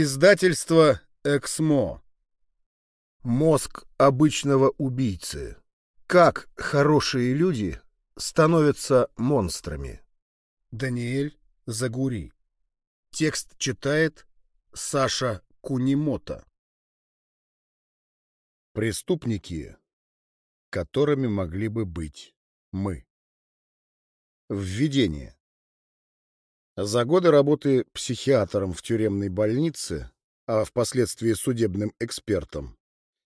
Издательство «Эксмо». Мозг обычного убийцы. Как хорошие люди становятся монстрами. Даниэль Загури. Текст читает Саша Кунимото. Преступники, которыми могли бы быть мы. Введение. За годы работы психиатром в тюремной больнице, а впоследствии судебным экспертом,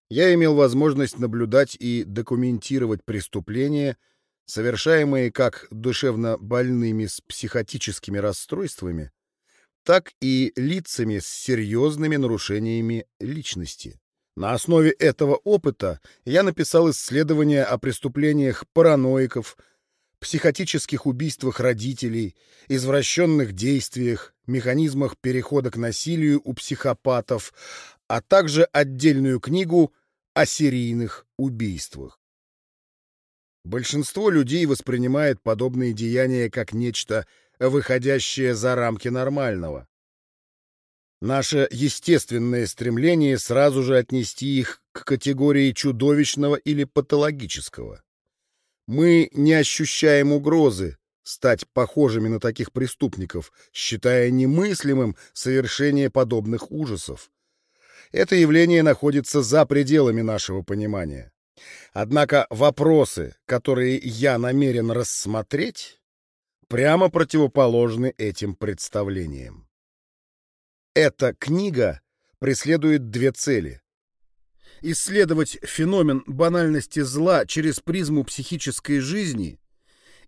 я имел возможность наблюдать и документировать преступления, совершаемые как душевно больными с психотическими расстройствами, так и лицами с серьезными нарушениями личности. На основе этого опыта я написал исследование о преступлениях параноиков, психотических убийствах родителей, извращенных действиях, механизмах перехода к насилию у психопатов, а также отдельную книгу о серийных убийствах. Большинство людей воспринимает подобные деяния как нечто, выходящее за рамки нормального. Наше естественное стремление сразу же отнести их к категории чудовищного или патологического. Мы не ощущаем угрозы стать похожими на таких преступников, считая немыслимым совершение подобных ужасов. Это явление находится за пределами нашего понимания. Однако вопросы, которые я намерен рассмотреть, прямо противоположны этим представлениям. Эта книга преследует две цели исследовать феномен банальности зла через призму психической жизни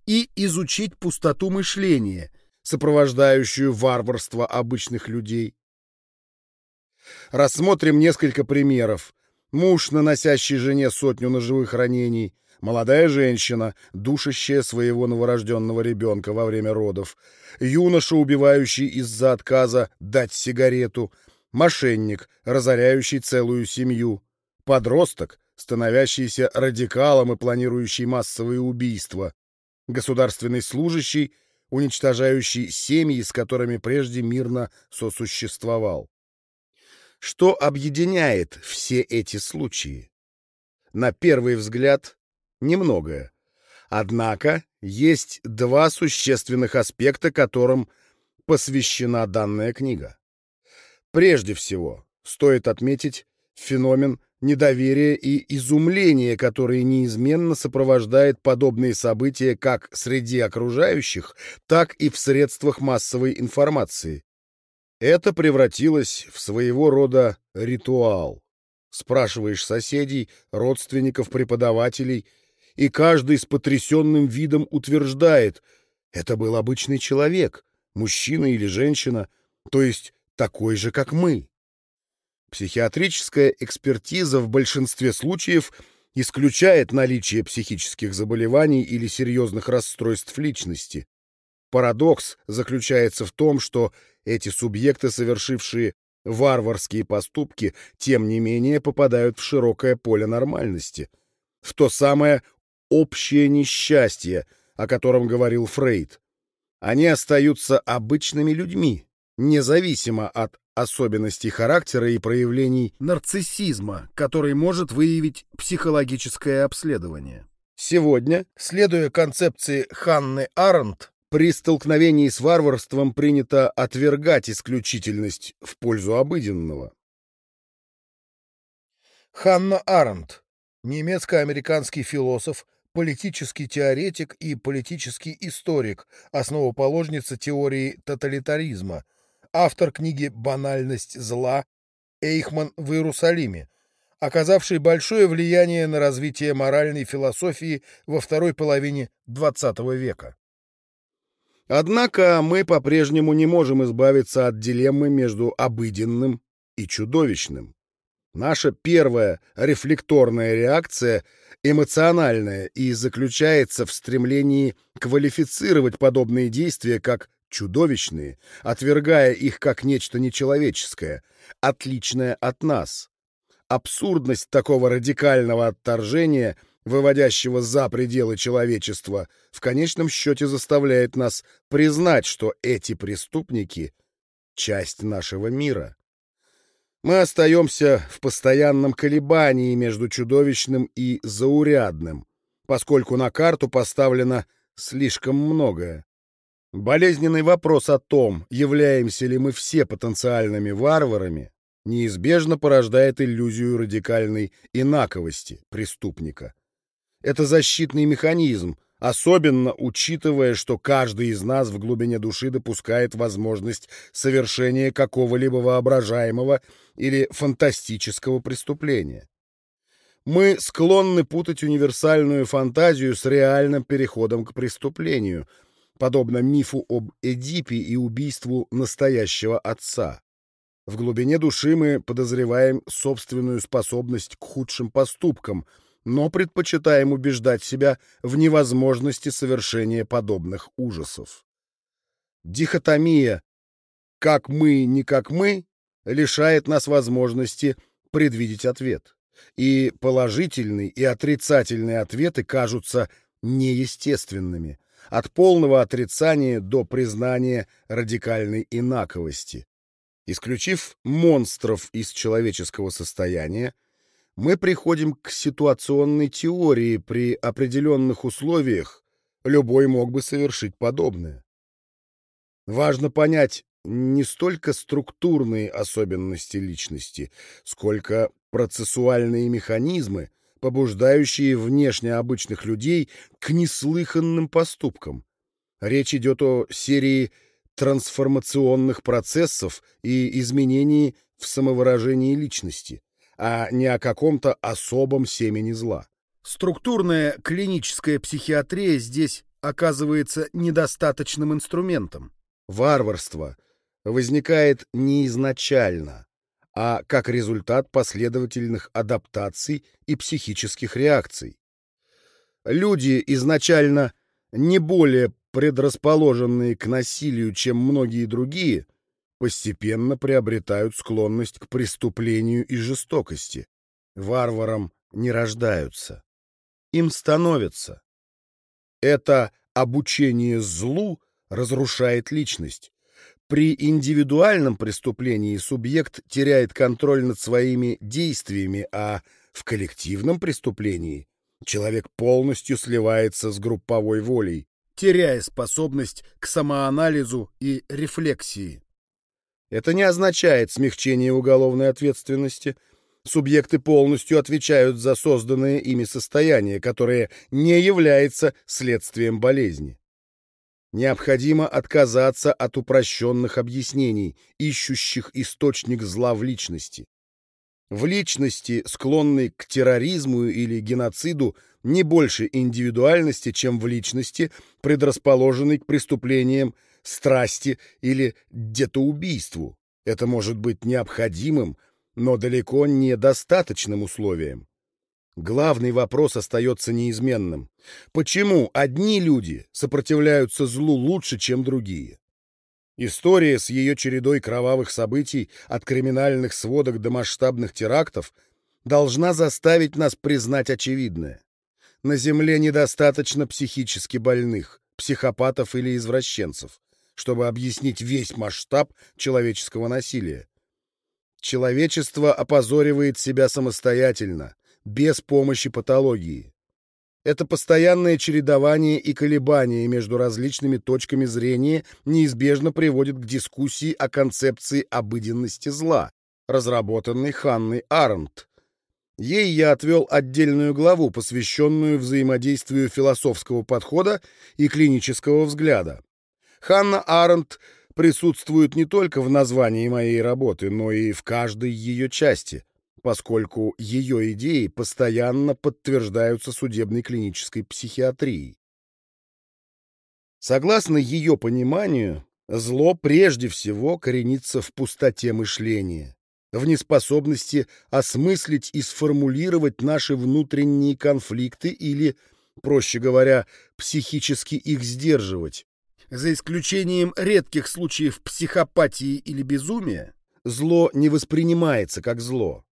и изучить пустоту мышления, сопровождающую варварство обычных людей. Рассмотрим несколько примеров. Муж, наносящий жене сотню ножевых ранений, молодая женщина, душащая своего новорожденного ребенка во время родов, юноша, убивающий из-за отказа дать сигарету, мошенник, разоряющий целую семью, подросток, становящийся радикалом и планирующий массовые убийства, государственный служащий, уничтожающий семьи, с которыми прежде мирно сосуществовал. Что объединяет все эти случаи? На первый взгляд, немногое. Однако есть два существенных аспекта, которым посвящена данная книга. Прежде всего, стоит отметить феномен недоверие и изумление, которые неизменно сопровождает подобные события как среди окружающих, так и в средствах массовой информации. Это превратилось в своего рода ритуал. Спрашиваешь соседей, родственников, преподавателей, и каждый с потрясенным видом утверждает, это был обычный человек, мужчина или женщина, то есть такой же, как мы. Психиатрическая экспертиза в большинстве случаев исключает наличие психических заболеваний или серьезных расстройств личности. Парадокс заключается в том, что эти субъекты, совершившие варварские поступки, тем не менее попадают в широкое поле нормальности, в то самое общее несчастье, о котором говорил Фрейд. Они остаются обычными людьми, независимо от особенностей характера и проявлений нарциссизма, который может выявить психологическое обследование. Сегодня, следуя концепции Ханны Арендт, при столкновении с варварством принято отвергать исключительность в пользу обыденного. Ханна Арендт, немецко-американский философ, политический теоретик и политический историк, основоположница теории тоталитаризма, автор книги «Банальность зла» Эйхман в Иерусалиме, оказавший большое влияние на развитие моральной философии во второй половине XX века. Однако мы по-прежнему не можем избавиться от дилеммы между обыденным и чудовищным. Наша первая рефлекторная реакция эмоциональная и заключается в стремлении квалифицировать подобные действия как чудовищные, отвергая их как нечто нечеловеческое, отличное от нас. Абсурдность такого радикального отторжения, выводящего за пределы человечества, в конечном счете заставляет нас признать, что эти преступники — часть нашего мира. Мы остаемся в постоянном колебании между чудовищным и заурядным, поскольку на карту поставлено слишком многое. Болезненный вопрос о том, являемся ли мы все потенциальными варварами, неизбежно порождает иллюзию радикальной инаковости преступника. Это защитный механизм, особенно учитывая, что каждый из нас в глубине души допускает возможность совершения какого-либо воображаемого или фантастического преступления. Мы склонны путать универсальную фантазию с реальным переходом к преступлению, подобно мифу об Эдипе и убийству настоящего отца. В глубине души мы подозреваем собственную способность к худшим поступкам, но предпочитаем убеждать себя в невозможности совершения подобных ужасов. Дихотомия «как мы, не как мы» лишает нас возможности предвидеть ответ. И положительные и отрицательные ответы кажутся неестественными, от полного отрицания до признания радикальной инаковости. Исключив монстров из человеческого состояния, мы приходим к ситуационной теории при определенных условиях, любой мог бы совершить подобное. Важно понять не столько структурные особенности личности, сколько процессуальные механизмы, побуждающие внешне обычных людей к неслыханным поступкам. Речь идет о серии трансформационных процессов и изменений в самовыражении личности, а не о каком-то особом семени зла. Структурная клиническая психиатрия здесь оказывается недостаточным инструментом. Варварство возникает не изначально, а как результат последовательных адаптаций и психических реакций. Люди изначально не более предрасположенные к насилию, чем многие другие, постепенно приобретают склонность к преступлению и жестокости. Варварам не рождаются. Им становятся. Это обучение злу разрушает личность. При индивидуальном преступлении субъект теряет контроль над своими действиями, а в коллективном преступлении человек полностью сливается с групповой волей теряя способность к самоанализу и рефлексии. Это не означает смягчение уголовной ответственности. Субъекты полностью отвечают за созданное ими состояние, которое не является следствием болезни. Необходимо отказаться от упрощенных объяснений, ищущих источник зла в личности. В личности, склонной к терроризму или геноциду, не больше индивидуальности, чем в личности, предрасположенной к преступлениям, страсти или детоубийству. Это может быть необходимым, но далеко не достаточным условием. Главный вопрос остается неизменным. Почему одни люди сопротивляются злу лучше, чем другие? История с ее чередой кровавых событий от криминальных сводок до масштабных терактов должна заставить нас признать очевидное. На Земле недостаточно психически больных, психопатов или извращенцев, чтобы объяснить весь масштаб человеческого насилия. Человечество опозоривает себя самостоятельно, без помощи патологии. Это постоянное чередование и колебания между различными точками зрения неизбежно приводит к дискуссии о концепции обыденности зла, разработанной Ханной Арнт. Ей я отвел отдельную главу, посвященную взаимодействию философского подхода и клинического взгляда. Ханна Арнт присутствует не только в названии моей работы, но и в каждой ее части — поскольку ее идеи постоянно подтверждаются судебной клинической психиатрией. Согласно ее пониманию, зло прежде всего коренится в пустоте мышления, в неспособности осмыслить и сформулировать наши внутренние конфликты или, проще говоря, психически их сдерживать. За исключением редких случаев психопатии или безумия, зло не воспринимается как зло.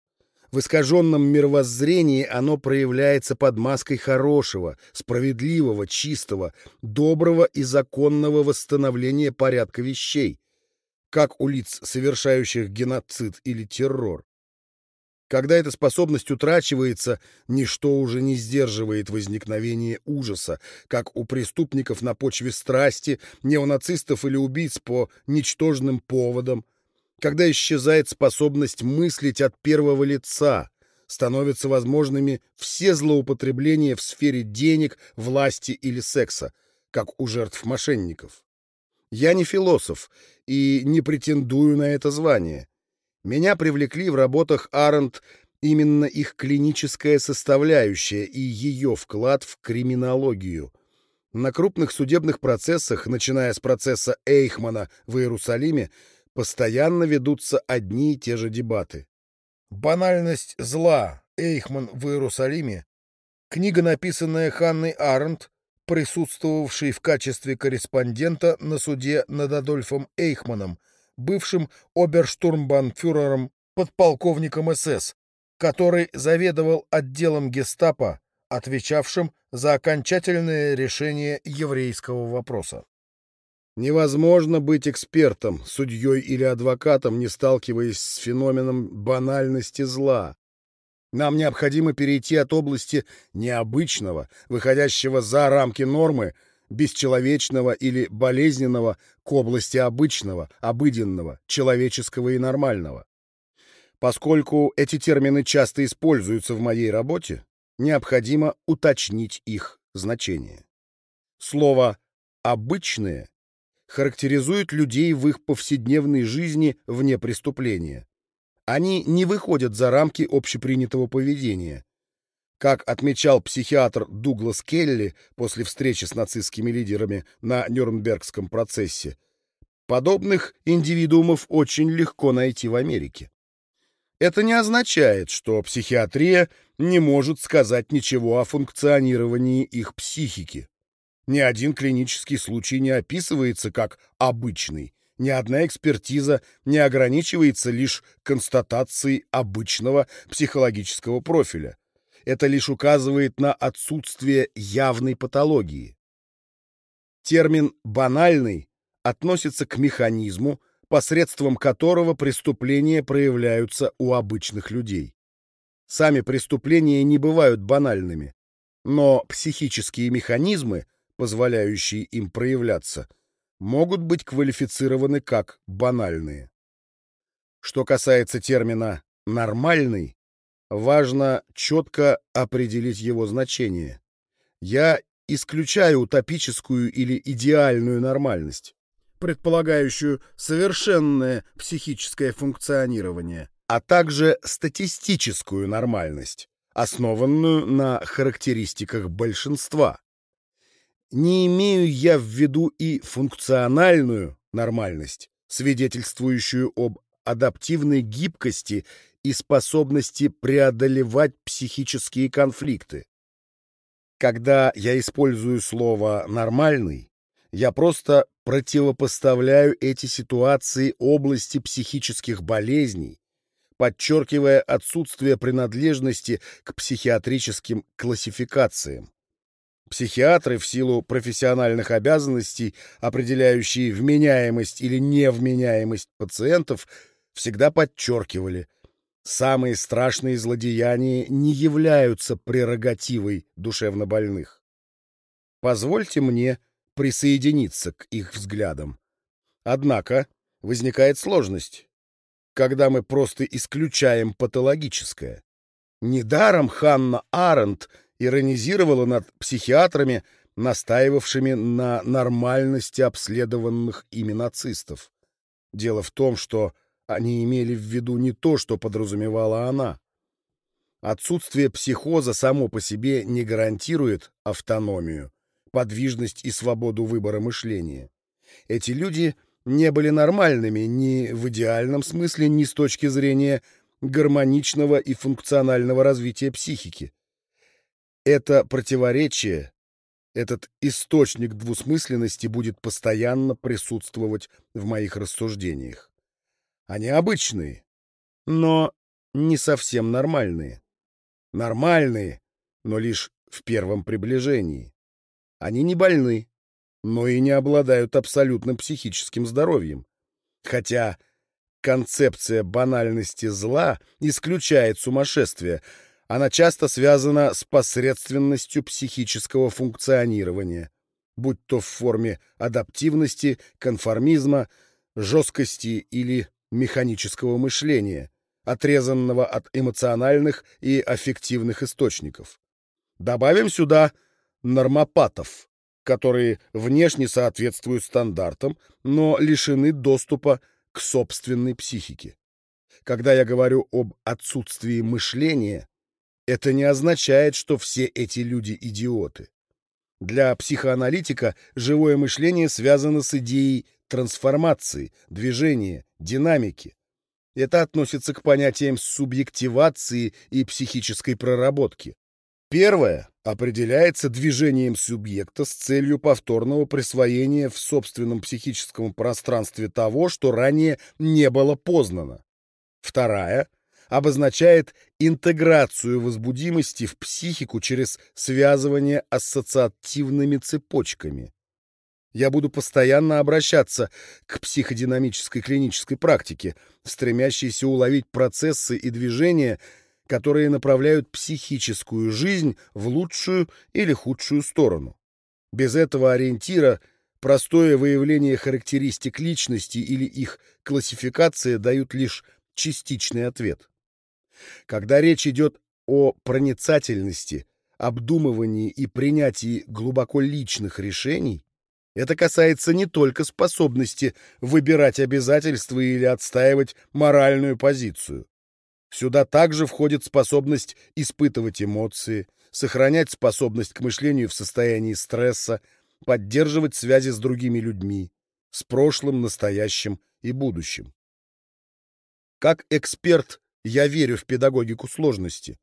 В искаженном мировоззрении оно проявляется под маской хорошего, справедливого, чистого, доброго и законного восстановления порядка вещей, как у лиц, совершающих геноцид или террор. Когда эта способность утрачивается, ничто уже не сдерживает возникновение ужаса, как у преступников на почве страсти, неонацистов или убийц по ничтожным поводам. Когда исчезает способность мыслить от первого лица, становятся возможными все злоупотребления в сфере денег, власти или секса, как у жертв мошенников. Я не философ и не претендую на это звание. Меня привлекли в работах Арендт именно их клиническая составляющая и ее вклад в криминологию. На крупных судебных процессах, начиная с процесса Эйхмана в Иерусалиме, постоянно ведутся одни и те же дебаты. «Банальность зла. Эйхман в Иерусалиме» книга, написанная Ханной Арендт, присутствовавшей в качестве корреспондента на суде над Адольфом Эйхманом – бывшим оберштурмбанфюрером, подполковником СС, который заведовал отделом гестапо, отвечавшим за окончательное решение еврейского вопроса. Невозможно быть экспертом, судьей или адвокатом, не сталкиваясь с феноменом банальности зла. Нам необходимо перейти от области необычного, выходящего за рамки нормы, бесчеловечного или болезненного к области обычного, обыденного, человеческого и нормального. Поскольку эти термины часто используются в моей работе, необходимо уточнить их значение. Слово «обычное» характеризует людей в их повседневной жизни вне преступления. Они не выходят за рамки общепринятого поведения, как отмечал психиатр Дуглас Келли после встречи с нацистскими лидерами на Нюрнбергском процессе, подобных индивидуумов очень легко найти в Америке. Это не означает, что психиатрия не может сказать ничего о функционировании их психики. Ни один клинический случай не описывается как обычный, ни одна экспертиза не ограничивается лишь констатацией обычного психологического профиля это лишь указывает на отсутствие явной патологии. Термин «банальный» относится к механизму, посредством которого преступления проявляются у обычных людей. Сами преступления не бывают банальными, но психические механизмы, позволяющие им проявляться, могут быть квалифицированы как банальные. Что касается термина «нормальный», важно четко определить его значение. Я исключаю утопическую или идеальную нормальность, предполагающую совершенное психическое функционирование, а также статистическую нормальность, основанную на характеристиках большинства. Не имею я в виду и функциональную нормальность, свидетельствующую об адаптивной гибкости и способности преодолевать психические конфликты. Когда я использую слово «нормальный», я просто противопоставляю эти ситуации области психических болезней, подчеркивая отсутствие принадлежности к психиатрическим классификациям. Психиатры в силу профессиональных обязанностей, определяющие вменяемость или невменяемость пациентов, всегда подчеркивали – Самые страшные злодеяния не являются прерогативой душевнобольных. Позвольте мне присоединиться к их взглядам. Однако возникает сложность, когда мы просто исключаем патологическое. Недаром Ханна Аренд иронизировала над психиатрами, настаивавшими на нормальности обследованных ими нацистов. Дело в том, что они имели в виду не то, что подразумевала она. Отсутствие психоза само по себе не гарантирует автономию, подвижность и свободу выбора мышления. Эти люди не были нормальными ни в идеальном смысле, ни с точки зрения гармоничного и функционального развития психики. Это противоречие, этот источник двусмысленности будет постоянно присутствовать в моих рассуждениях. Они обычные, но не совсем нормальные. Нормальные, но лишь в первом приближении. Они не больны, но и не обладают абсолютным психическим здоровьем. Хотя концепция банальности зла исключает сумасшествие, она часто связана с посредственностью психического функционирования, будь то в форме адаптивности, конформизма, жесткости или механического мышления, отрезанного от эмоциональных и аффективных источников. Добавим сюда нормопатов, которые внешне соответствуют стандартам, но лишены доступа к собственной психике. Когда я говорю об отсутствии мышления, это не означает, что все эти люди идиоты. Для психоаналитика живое мышление связано с идеей трансформации, движения, динамики. Это относится к понятиям субъективации и психической проработки. Первое определяется движением субъекта с целью повторного присвоения в собственном психическом пространстве того, что ранее не было познано. Вторая обозначает интеграцию возбудимости в психику через связывание ассоциативными цепочками. Я буду постоянно обращаться к психодинамической клинической практике, стремящейся уловить процессы и движения, которые направляют психическую жизнь в лучшую или худшую сторону. Без этого ориентира простое выявление характеристик личности или их классификация дают лишь частичный ответ. Когда речь идет о проницательности, обдумывании и принятии глубоко личных решений, это касается не только способности выбирать обязательства или отстаивать моральную позицию. Сюда также входит способность испытывать эмоции, сохранять способность к мышлению в состоянии стресса, поддерживать связи с другими людьми, с прошлым, настоящим и будущим. Как эксперт я верю в педагогику сложности.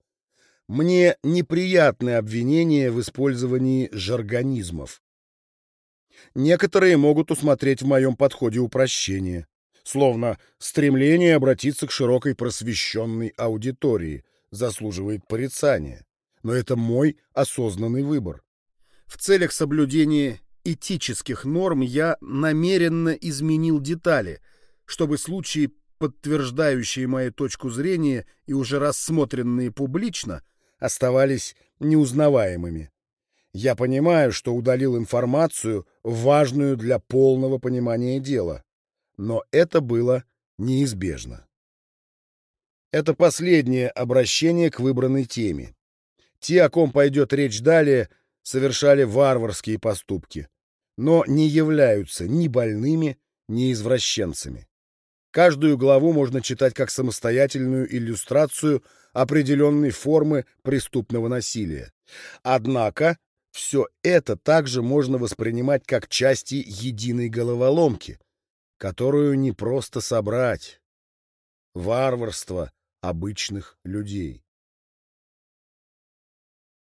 Мне неприятны обвинения в использовании жаргонизмов. Некоторые могут усмотреть в моем подходе упрощение, словно стремление обратиться к широкой просвещенной аудитории заслуживает порицания. Но это мой осознанный выбор. В целях соблюдения этических норм я намеренно изменил детали, чтобы случаи, подтверждающие мою точку зрения и уже рассмотренные публично, оставались неузнаваемыми. Я понимаю, что удалил информацию, важную для полного понимания дела. Но это было неизбежно. Это последнее обращение к выбранной теме. Те, о ком пойдет речь далее, совершали варварские поступки, но не являются ни больными, ни извращенцами. Каждую главу можно читать как самостоятельную иллюстрацию определенной формы преступного насилия. Однако все это также можно воспринимать как части единой головоломки, которую не просто собрать. Варварство обычных людей.